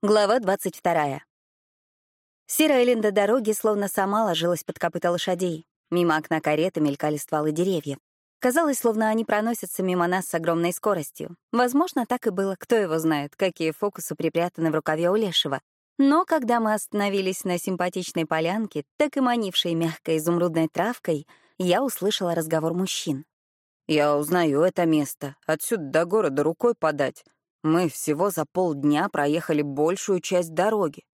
Глава 22. Серая ленда дороги словно сама ложилась под копыта лошадей. Мимо окна кареты мелькали стволы деревьев. Казалось, словно они проносятся мимо нас с огромной скоростью. Возможно, так и было, кто его знает, какие фокусы припрятаны в рукаве у лешего. Но когда мы остановились на симпатичной полянке, так и манившей мягкой изумрудной травкой, я услышала разговор мужчин. «Я узнаю это место. Отсюда до города рукой подать. Мы всего за полдня проехали большую часть дороги.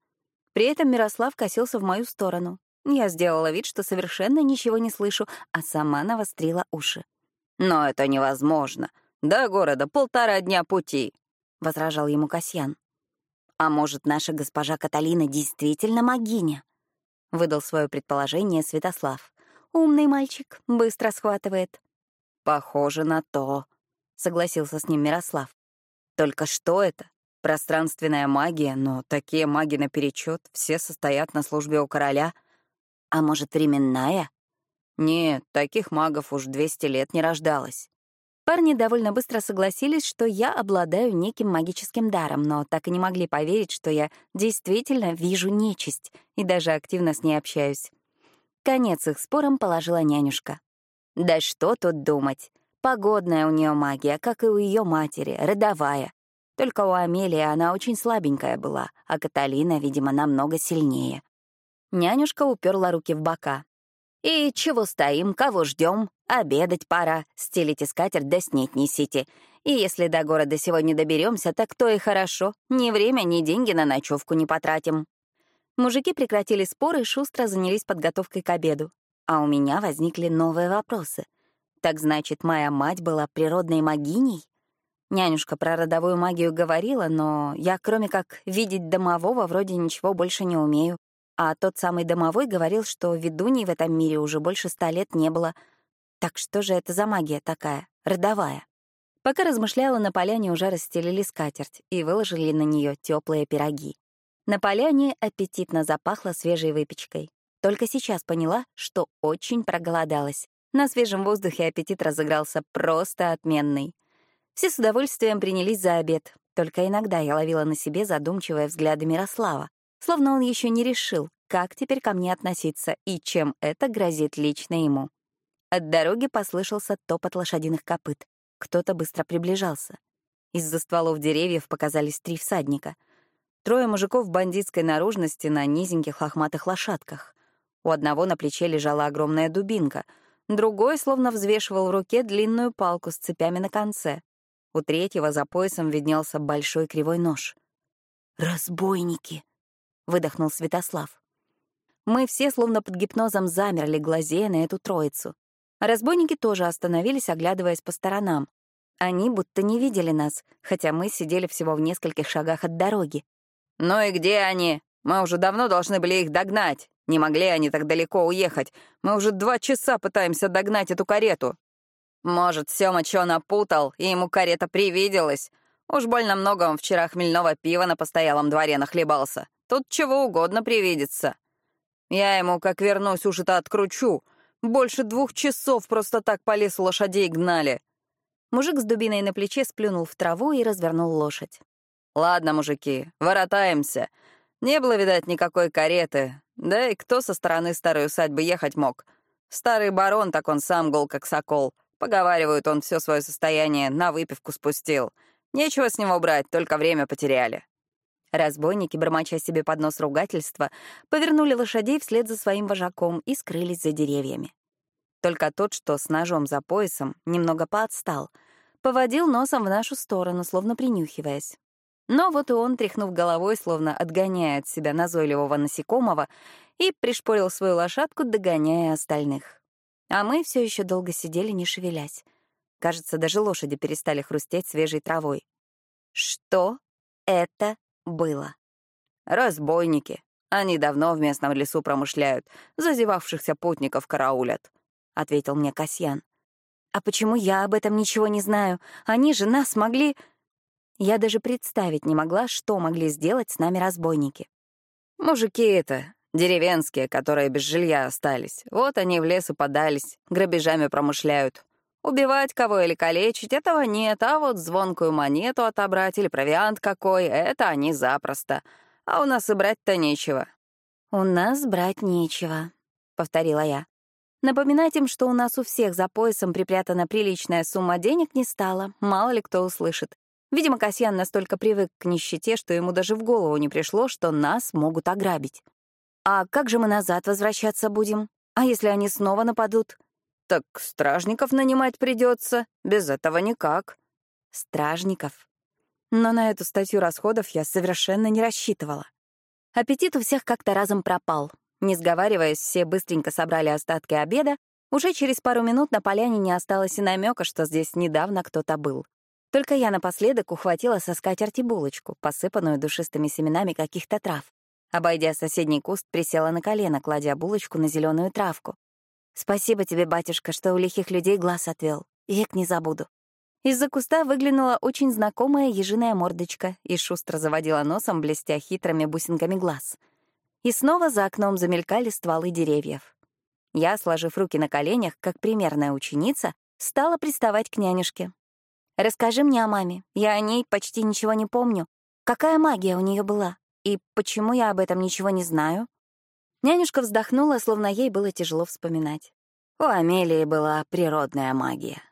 При этом Мирослав косился в мою сторону. Я сделала вид, что совершенно ничего не слышу, а сама навострила уши. «Но это невозможно. До города полтора дня пути», — возражал ему Касьян. «А может, наша госпожа Каталина действительно магиня?» — выдал свое предположение Святослав. «Умный мальчик, быстро схватывает». «Похоже на то», — согласился с ним Мирослав. Только что это? Пространственная магия, но такие маги наперечет, все состоят на службе у короля. А может, временная? Нет, таких магов уж 200 лет не рождалось. Парни довольно быстро согласились, что я обладаю неким магическим даром, но так и не могли поверить, что я действительно вижу нечисть и даже активно с ней общаюсь. Конец их спорам положила нянюшка. Да что тут думать. Погодная у нее магия, как и у ее матери, родовая. Только у Амелии она очень слабенькая была, а Каталина, видимо, намного сильнее. Нянюшка уперла руки в бока. «И чего стоим, кого ждем? Обедать пора, стелите скатерть да снеть несите. И если до города сегодня доберемся, так то и хорошо. Ни время, ни деньги на ночевку не потратим». Мужики прекратили споры и шустро занялись подготовкой к обеду. А у меня возникли новые вопросы. Так значит, моя мать была природной магиней? Нянюшка про родовую магию говорила, но я, кроме как видеть домового, вроде ничего больше не умею. А тот самый домовой говорил, что ведуней в этом мире уже больше ста лет не было. Так что же это за магия такая, родовая? Пока размышляла, на поляне уже расстелили скатерть и выложили на нее теплые пироги. На поляне аппетитно запахло свежей выпечкой. Только сейчас поняла, что очень проголодалась. На свежем воздухе аппетит разыгрался просто отменный. Все с удовольствием принялись за обед, только иногда я ловила на себе задумчивые взгляды Мирослава, словно он еще не решил, как теперь ко мне относиться и чем это грозит лично ему. От дороги послышался топот лошадиных копыт. Кто-то быстро приближался. Из-за стволов деревьев показались три всадника. Трое мужиков бандитской наружности на низеньких лохматых лошадках. У одного на плече лежала огромная дубинка — Другой словно взвешивал в руке длинную палку с цепями на конце. У третьего за поясом виднелся большой кривой нож. «Разбойники!» — выдохнул Святослав. Мы все словно под гипнозом замерли, глазея на эту троицу. разбойники тоже остановились, оглядываясь по сторонам. Они будто не видели нас, хотя мы сидели всего в нескольких шагах от дороги. «Ну и где они? Мы уже давно должны были их догнать!» Не могли они так далеко уехать. Мы уже два часа пытаемся догнать эту карету. Может, Сёма чё напутал, и ему карета привиделась. Уж больно много он вчера хмельного пива на постоялом дворе нахлебался. Тут чего угодно привидится. Я ему, как вернусь, уж это откручу. Больше двух часов просто так по лесу лошадей гнали. Мужик с дубиной на плече сплюнул в траву и развернул лошадь. «Ладно, мужики, воротаемся. Не было, видать, никакой кареты. Да и кто со стороны старой усадьбы ехать мог? Старый барон, так он сам гол как сокол. Поговаривают, он все свое состояние на выпивку спустил. Нечего с него брать, только время потеряли. Разбойники, бормоча себе под нос ругательства, повернули лошадей вслед за своим вожаком и скрылись за деревьями. Только тот, что с ножом за поясом, немного поотстал, поводил носом в нашу сторону, словно принюхиваясь. Но вот и он, тряхнув головой, словно отгоняя от себя назойливого насекомого, и пришпорил свою лошадку, догоняя остальных. А мы все еще долго сидели, не шевелясь. Кажется, даже лошади перестали хрустеть свежей травой. Что это было? Разбойники. Они давно в местном лесу промышляют, зазевавшихся путников караулят, — ответил мне Касьян. А почему я об этом ничего не знаю? Они же нас могли... Я даже представить не могла, что могли сделать с нами разбойники. «Мужики это, деревенские, которые без жилья остались. Вот они в лес и подались, грабежами промышляют. Убивать кого или калечить — этого нет, а вот звонкую монету отобрать или провиант какой — это они запросто. А у нас и брать-то нечего». «У нас брать нечего», — повторила я. Напоминать им, что у нас у всех за поясом припрятана приличная сумма денег, не стало, мало ли кто услышит. Видимо, Касьян настолько привык к нищете, что ему даже в голову не пришло, что нас могут ограбить. «А как же мы назад возвращаться будем? А если они снова нападут?» «Так стражников нанимать придется. Без этого никак». «Стражников?» Но на эту статью расходов я совершенно не рассчитывала. Аппетит у всех как-то разом пропал. Не сговариваясь, все быстренько собрали остатки обеда. Уже через пару минут на поляне не осталось и намека, что здесь недавно кто-то был. Только я напоследок ухватила со скатерти булочку, посыпанную душистыми семенами каких-то трав. Обойдя соседний куст, присела на колено, кладя булочку на зеленую травку. «Спасибо тебе, батюшка, что у лихих людей глаз отвел. Век не забуду». Из-за куста выглянула очень знакомая ежиная мордочка и шустро заводила носом, блестя хитрыми бусинками глаз — и снова за окном замелькали стволы деревьев. Я, сложив руки на коленях, как примерная ученица, стала приставать к нянюшке. «Расскажи мне о маме. Я о ней почти ничего не помню. Какая магия у нее была? И почему я об этом ничего не знаю?» Нянюшка вздохнула, словно ей было тяжело вспоминать. У Амелии была природная магия.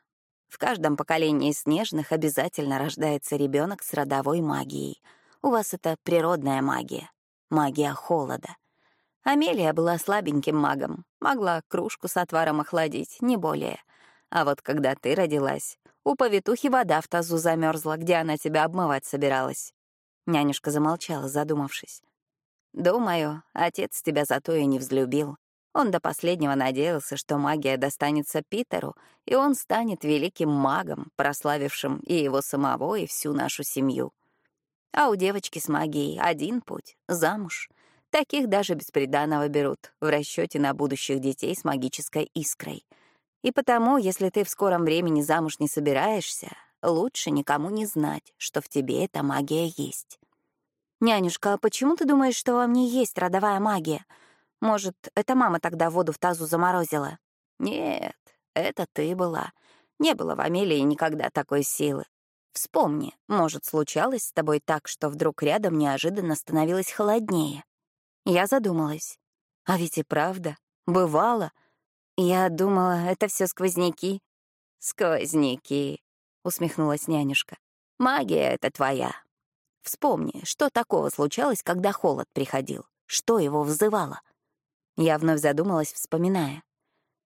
В каждом поколении снежных обязательно рождается ребенок с родовой магией. У вас это природная магия магия холода. Амелия была слабеньким магом, могла кружку с отваром охладить, не более. А вот когда ты родилась, у повитухи вода в тазу замерзла, где она тебя обмывать собиралась. Нянюшка замолчала, задумавшись. «Думаю, отец тебя зато и не взлюбил. Он до последнего надеялся, что магия достанется Питеру, и он станет великим магом, прославившим и его самого, и всю нашу семью. А у девочки с магией один путь — замуж. Таких даже бесприданного берут в расчете на будущих детей с магической искрой. И потому, если ты в скором времени замуж не собираешься, лучше никому не знать, что в тебе эта магия есть. «Нянюшка, а почему ты думаешь, что во мне есть родовая магия? Может, это мама тогда воду в тазу заморозила?» «Нет, это ты была. Не было в Амелии никогда такой силы. Вспомни, может, случалось с тобой так, что вдруг рядом неожиданно становилось холоднее. Я задумалась. А ведь и правда, бывало. Я думала, это все сквозняки. Сквозняки, усмехнулась нянюшка. Магия — это твоя. Вспомни, что такого случалось, когда холод приходил? Что его взывало? Я вновь задумалась, вспоминая.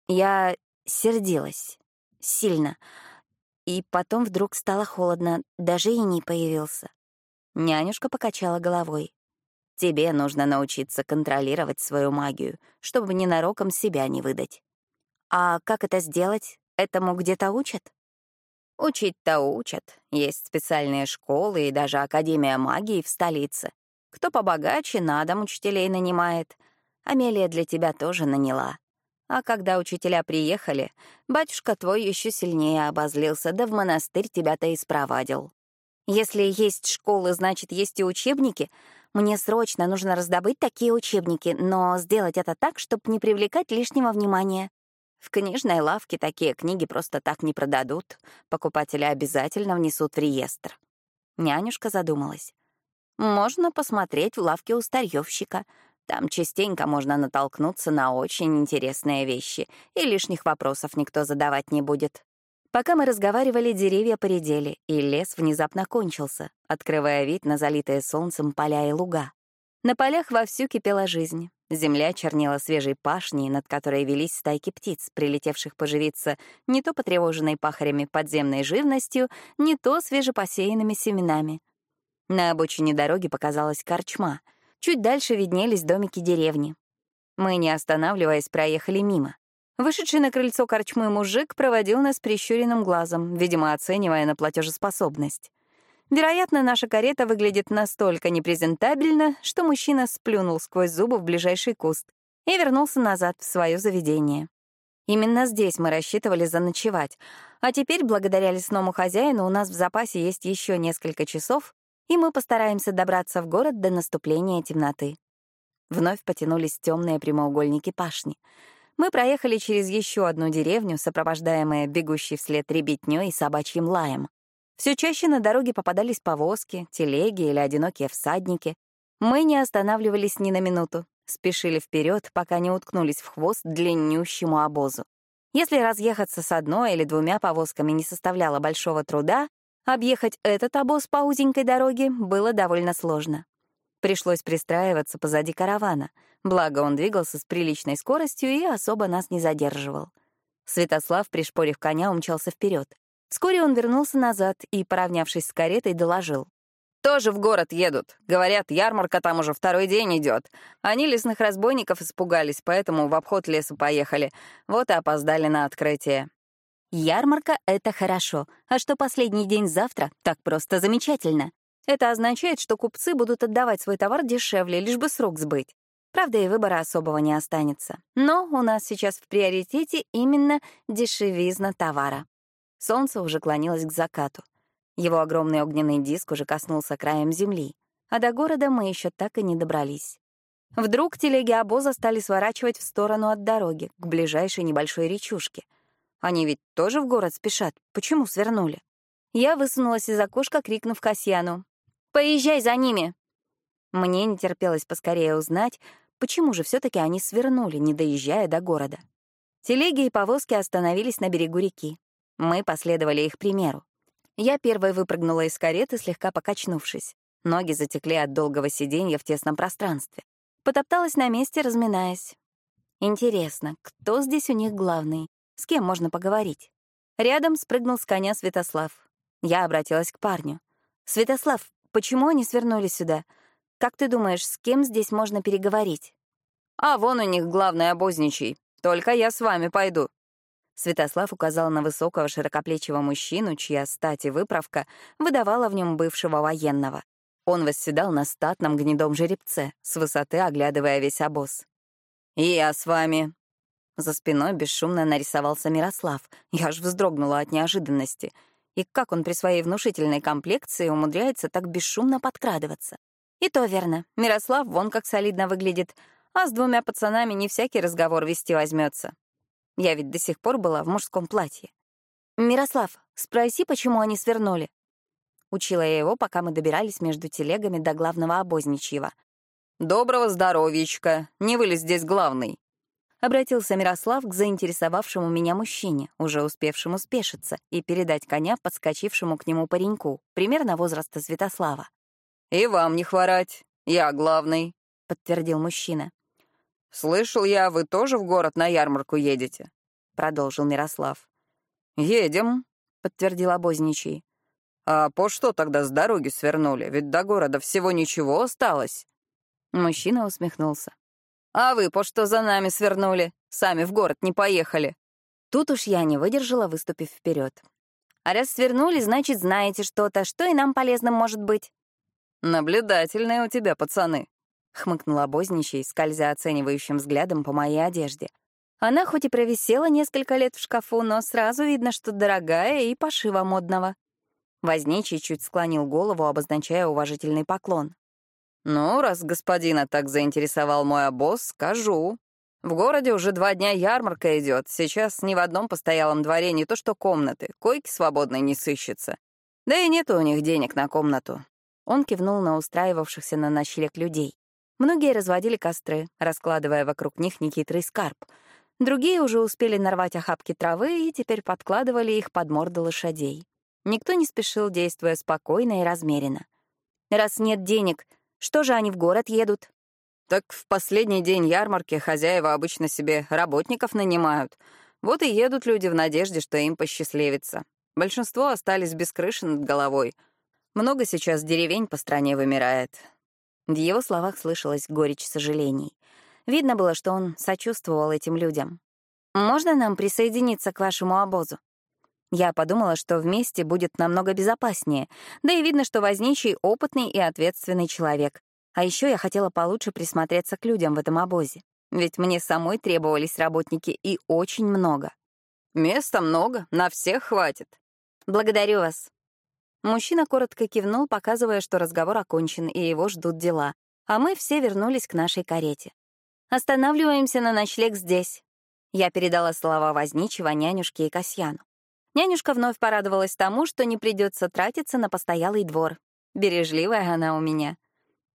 Я сердилась. Сильно. И потом вдруг стало холодно, даже и не появился. Нянюшка покачала головой. «Тебе нужно научиться контролировать свою магию, чтобы ненароком себя не выдать». «А как это сделать? Этому где-то учат?» «Учить-то учат. Есть специальные школы и даже Академия магии в столице. Кто побогаче, на дом учителей нанимает. Амелия для тебя тоже наняла. А когда учителя приехали, батюшка твой еще сильнее обозлился, да в монастырь тебя-то и спровадил. Если есть школы, значит, есть и учебники. Мне срочно нужно раздобыть такие учебники, но сделать это так, чтобы не привлекать лишнего внимания. В книжной лавке такие книги просто так не продадут. Покупатели обязательно внесут в реестр. Нянюшка задумалась. Можно посмотреть в лавке у старьевщика. Там частенько можно натолкнуться на очень интересные вещи, и лишних вопросов никто задавать не будет. Пока мы разговаривали, деревья поредели, и лес внезапно кончился, открывая вид на залитые солнцем поля и луга. На полях вовсю кипела жизнь. Земля чернела свежей пашней, над которой велись стайки птиц, прилетевших поживиться не то потревоженной пахарями подземной живностью, не то свежепосеянными семенами. На обочине дороги показалась корчма — Чуть дальше виднелись домики деревни. Мы, не останавливаясь, проехали мимо. Вышедший на крыльцо корчмы мужик проводил нас прищуренным глазом, видимо, оценивая на платежеспособность. Вероятно, наша карета выглядит настолько непрезентабельно, что мужчина сплюнул сквозь зубы в ближайший куст и вернулся назад в свое заведение. Именно здесь мы рассчитывали заночевать, а теперь, благодаря лесному хозяину, у нас в запасе есть еще несколько часов, и мы постараемся добраться в город до наступления темноты. Вновь потянулись темные прямоугольники пашни. Мы проехали через еще одну деревню, сопровождаемые бегущей вслед ребятнёй и собачьим лаем. Все чаще на дороге попадались повозки, телеги или одинокие всадники. Мы не останавливались ни на минуту, спешили вперед, пока не уткнулись в хвост длиннющему обозу. Если разъехаться с одной или двумя повозками не составляло большого труда, объехать этот обоз по узенькой дороге было довольно сложно. Пришлось пристраиваться позади каравана, благо он двигался с приличной скоростью и особо нас не задерживал. Святослав, пришпорив коня, умчался вперед. Вскоре он вернулся назад и, поравнявшись с каретой, доложил. «Тоже в город едут. Говорят, ярмарка там уже второй день идет. Они лесных разбойников испугались, поэтому в обход леса поехали. Вот и опоздали на открытие». Ярмарка — это хорошо, а что последний день завтра, так просто замечательно. Это означает, что купцы будут отдавать свой товар дешевле, лишь бы срок сбыть. Правда, и выбора особого не останется. Но у нас сейчас в приоритете именно дешевизна товара. Солнце уже клонилось к закату. Его огромный огненный диск уже коснулся краем земли, а до города мы еще так и не добрались. Вдруг телеги обоза стали сворачивать в сторону от дороги, к ближайшей небольшой речушке. Они ведь тоже в город спешат. Почему свернули? Я высунулась из окошка, крикнув Касьяну. «Поезжай за ними!» Мне не терпелось поскорее узнать, почему же все таки они свернули, не доезжая до города. Телеги и повозки остановились на берегу реки. Мы последовали их примеру. Я первой выпрыгнула из кареты, слегка покачнувшись. Ноги затекли от долгого сиденья в тесном пространстве. Потопталась на месте, разминаясь. Интересно, кто здесь у них главный? С кем можно поговорить? Рядом спрыгнул с коня Святослав. Я обратилась к парню. «Святослав, почему они свернули сюда? Как ты думаешь, с кем здесь можно переговорить?» «А вон у них главный обозничий. Только я с вами пойду», Святослав указал на высокого широкоплечего мужчину, чья стать и выправка выдавала в нем бывшего военного. Он восседал на статном гнедом жеребце, с высоты оглядывая весь обоз. «И я с вами». За спиной бесшумно нарисовался Мирослав. Я аж вздрогнула от неожиданности. И как он при своей внушительной комплекции умудряется так бесшумно подкрадываться? И то верно. Мирослав вон как солидно выглядит, а с двумя пацанами не всякий разговор вести возьмется. Я ведь до сих пор была в мужском платье. «Мирослав, спроси, почему они свернули?» Учила я его, пока мы добирались между телегами до главного обозничьего. «Доброго здоровьечка! Не вылез здесь главный!» Обратился Мирослав к заинтересовавшему меня мужчине, уже успевшему спешиться, и передать коня подскочившему к нему пареньку, примерно возраста Святослава. «И вам не хворать, я главный», — подтвердил мужчина. «Слышал я, вы тоже в город на ярмарку едете?» — продолжил Мирослав. «Едем», — подтвердил обозничий. «А по что тогда с дороги свернули? Ведь до города всего ничего осталось». Мужчина усмехнулся. «А вы по что за нами свернули? Сами в город не поехали». Тут уж я не выдержала, выступив вперед. «А раз свернули, значит, знаете что-то, что и нам полезным может быть». «Наблюдательные у тебя пацаны», — хмыкнул обозничий, скользя оценивающим взглядом по моей одежде. Она хоть и провисела несколько лет в шкафу, но сразу видно, что дорогая и пошива модного. Возничий чуть склонил голову, обозначая уважительный поклон. «Ну, раз господина так заинтересовал мой обоз, скажу. В городе уже два дня ярмарка идет. Сейчас ни в одном постоялом дворе не то что комнаты, койки свободной не сыщется. Да и нет у них денег на комнату». Он кивнул на устраивавшихся на ночлег людей. Многие разводили костры, раскладывая вокруг них нехитрый скарб. Другие уже успели нарвать охапки травы и теперь подкладывали их под морды лошадей. Никто не спешил, действуя спокойно и размеренно. Раз нет денег, что же они в город едут? Так в последний день ярмарки хозяева обычно себе работников нанимают. Вот и едут люди в надежде, что им посчастливится. Большинство остались без крыши над головой. Много сейчас деревень по стране вымирает. В его словах слышалась горечь сожалений. Видно было, что он сочувствовал этим людям. «Можно нам присоединиться к вашему обозу?» Я подумала, что вместе будет намного безопаснее, да и видно, что возничий — опытный и ответственный человек. А еще я хотела получше присмотреться к людям в этом обозе, ведь мне самой требовались работники и очень много. «Места много, на всех хватит». «Благодарю вас», Мужчина коротко кивнул, показывая, что разговор окончен, и его ждут дела. А мы все вернулись к нашей карете. «Останавливаемся на ночлег здесь». Я передала слова возничего нянюшке и Касьяну. Нянюшка вновь порадовалась тому, что не придется тратиться на постоялый двор. Бережливая она у меня.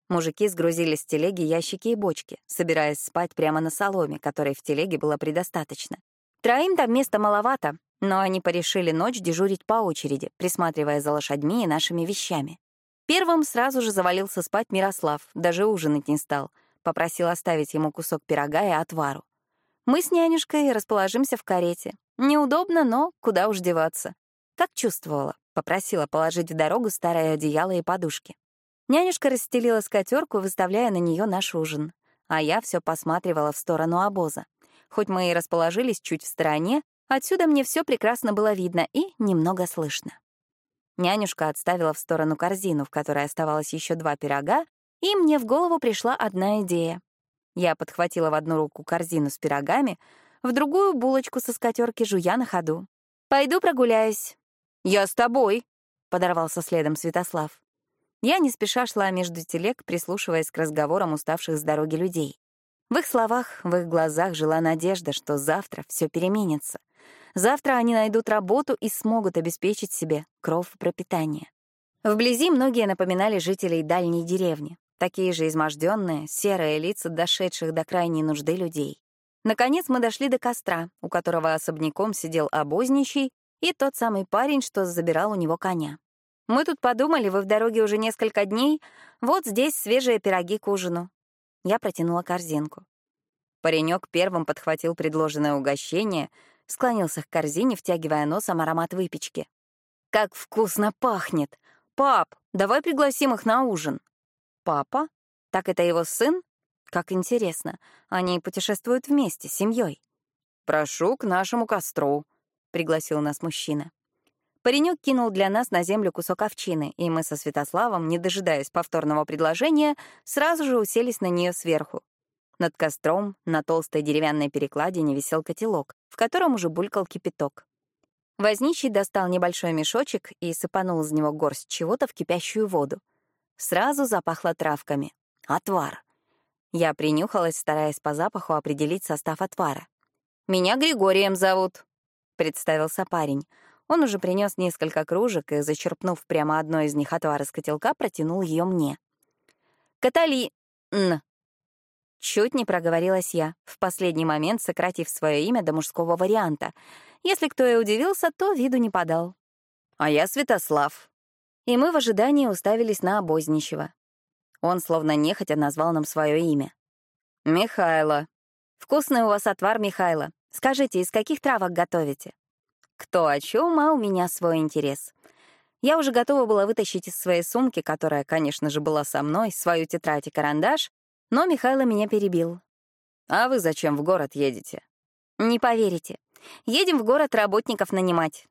Мужики сгрузили с телеги ящики и бочки, собираясь спать прямо на соломе, которой в телеге было предостаточно. Троим там места маловато, но они порешили ночь дежурить по очереди, присматривая за лошадьми и нашими вещами. Первым сразу же завалился спать Мирослав, даже ужинать не стал. Попросил оставить ему кусок пирога и отвару. Мы с нянюшкой расположимся в карете. Неудобно, но куда уж деваться. Как чувствовала, попросила положить в дорогу старое одеяло и подушки. Нянюшка расстелила скатерку, выставляя на нее наш ужин. А я все посматривала в сторону обоза. Хоть мы и расположились чуть в стороне, отсюда мне все прекрасно было видно и немного слышно. Нянюшка отставила в сторону корзину, в которой оставалось еще два пирога, и мне в голову пришла одна идея. Я подхватила в одну руку корзину с пирогами, в другую — булочку со скатерки, жуя на ходу. «Пойду прогуляюсь». «Я с тобой», — подорвался следом Святослав. Я не спеша шла между телег, прислушиваясь к разговорам уставших с дороги людей. В их словах, в их глазах жила надежда, что завтра все переменится. Завтра они найдут работу и смогут обеспечить себе кров и пропитание. Вблизи многие напоминали жителей дальней деревни. Такие же изможденные, серые лица дошедших до крайней нужды людей. Наконец мы дошли до костра, у которого особняком сидел обозничий и тот самый парень, что забирал у него коня. Мы тут подумали, вы в дороге уже несколько дней, вот здесь свежие пироги к ужину. Я протянула корзинку. Паренек первым подхватил предложенное угощение, склонился к корзине, втягивая носом аромат выпечки. «Как вкусно пахнет! Пап, давай пригласим их на ужин!» Папа? Так это его сын? Как интересно. Они путешествуют вместе, с семьей. «Прошу к нашему костру», — пригласил нас мужчина. Паренек кинул для нас на землю кусок овчины, и мы со Святославом, не дожидаясь повторного предложения, сразу же уселись на нее сверху. Над костром на толстой деревянной перекладине висел котелок, в котором уже булькал кипяток. Возничий достал небольшой мешочек и сыпанул из него горсть чего-то в кипящую воду. Сразу запахло травками. Отвар. Я принюхалась, стараясь по запаху определить состав отвара. «Меня Григорием зовут», — представился парень. Он уже принес несколько кружек и, зачерпнув прямо одно из них отвар из котелка, протянул ее мне. «Катали... Н». Чуть не проговорилась я, в последний момент сократив свое имя до мужского варианта. Если кто и удивился, то виду не подал. «А я Святослав», и мы в ожидании уставились на обозничего. Он словно нехотя назвал нам свое имя. «Михайло. Вкусный у вас отвар, Михайло. Скажите, из каких травок готовите?» Кто о чем, а у меня свой интерес. Я уже готова была вытащить из своей сумки, которая, конечно же, была со мной, свою тетрадь и карандаш, но Михайло меня перебил. «А вы зачем в город едете?» «Не поверите. Едем в город работников нанимать.